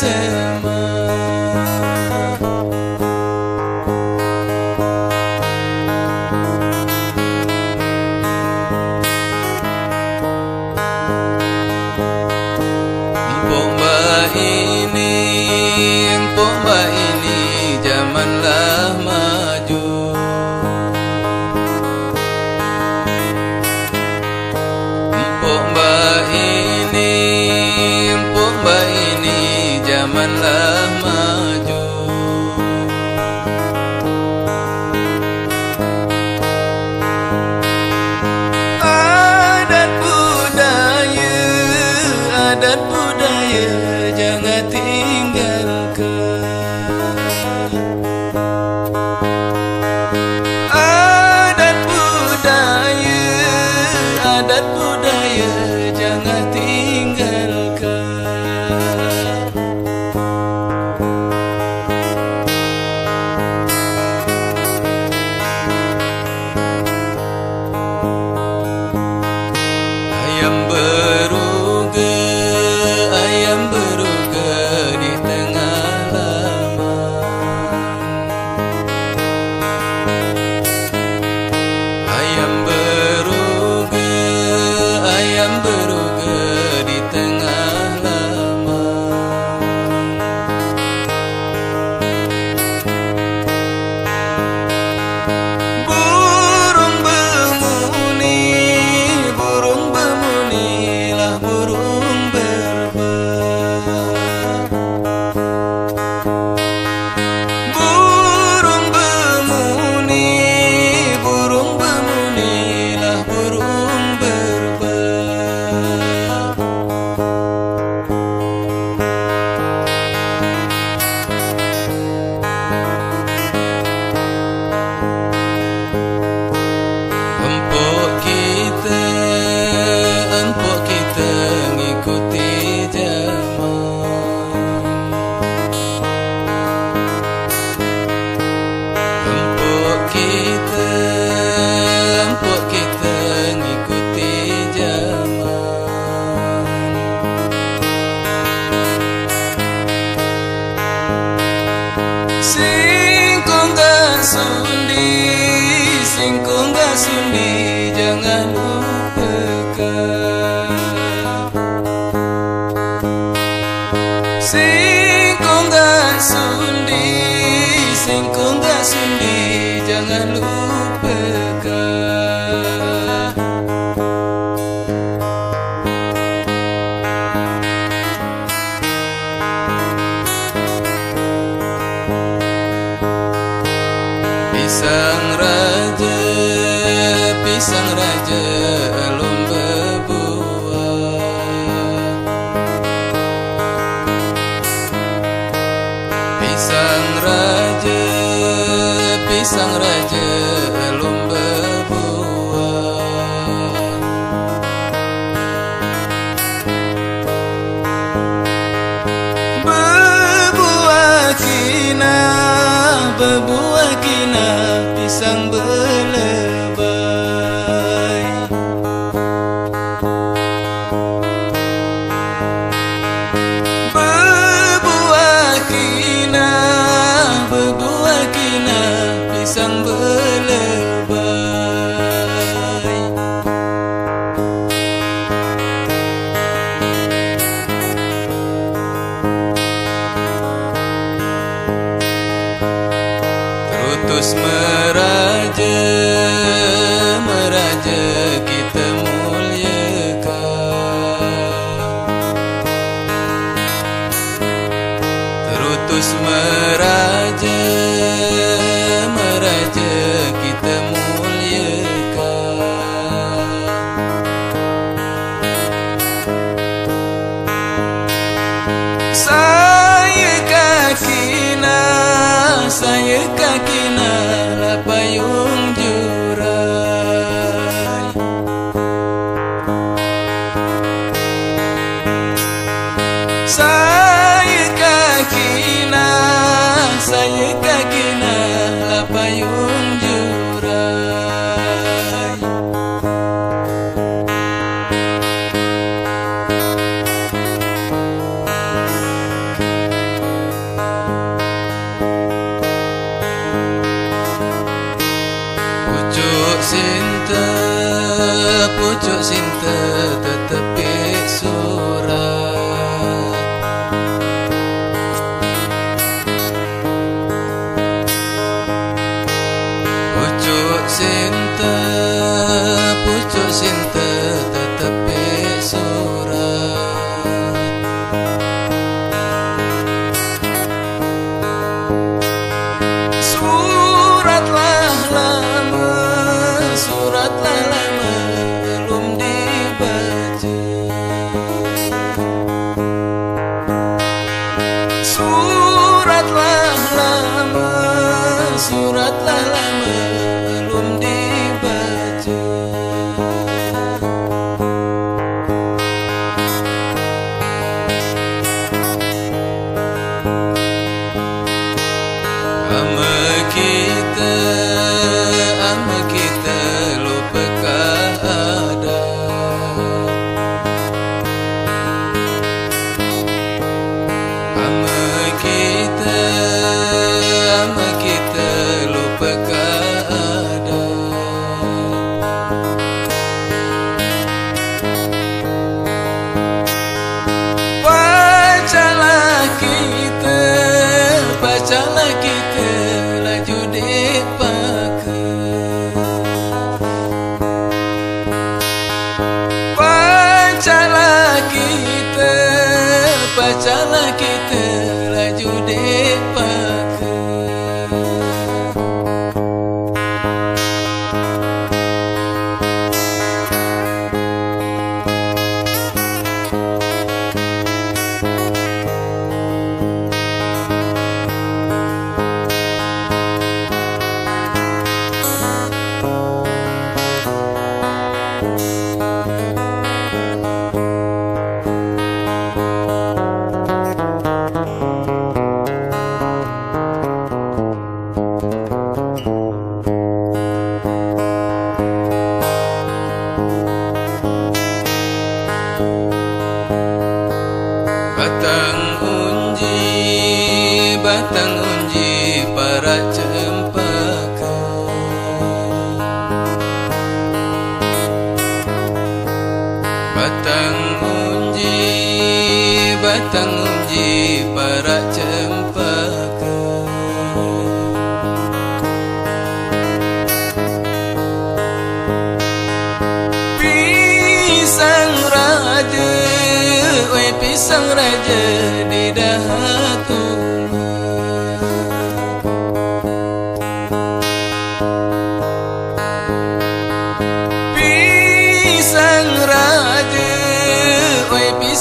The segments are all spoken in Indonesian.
myself Singkung gasundi Singkung gasundi Jangan lupa raja sang Terutus meraja Meraja kita muliakan. pucuk sinte pucuk sinte batang uji para cempaka. Pisang raja, we pisang raja.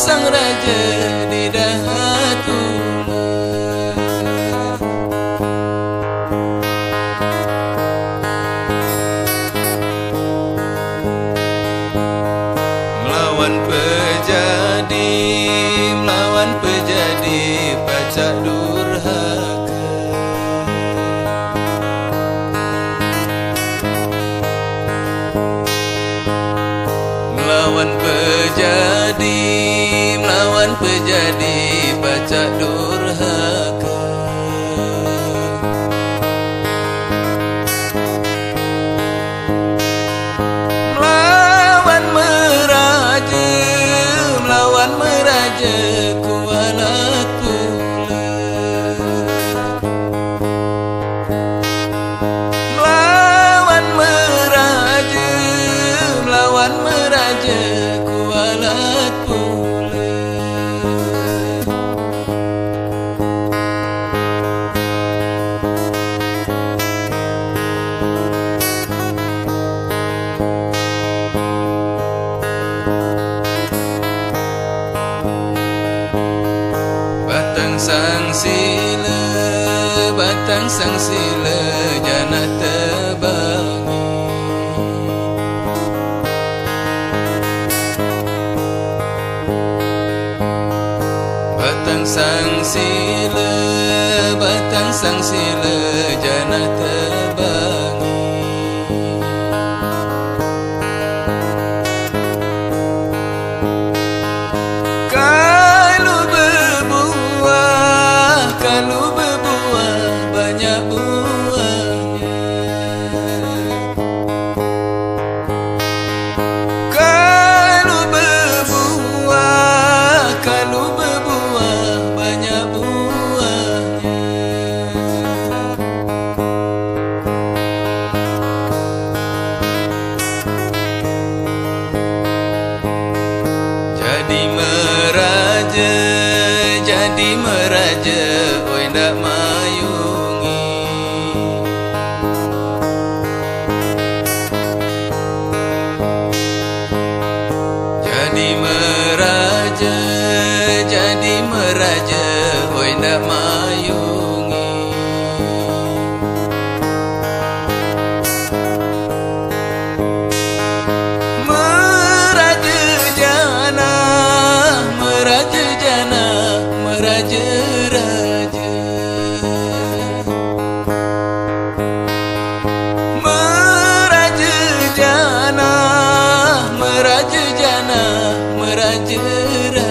sang raja di dahaku Melawan pejadi, melawan pejadi pacak Melawan pejadi menjadi baca durhaka sang sila Batang sang sila Jana tebangi Batang sang sila Batang sang sila jadi meraja, oi ndak mayungi. Jadi meraja, jadi meraja, oi ndak mayungi. Meraja raja.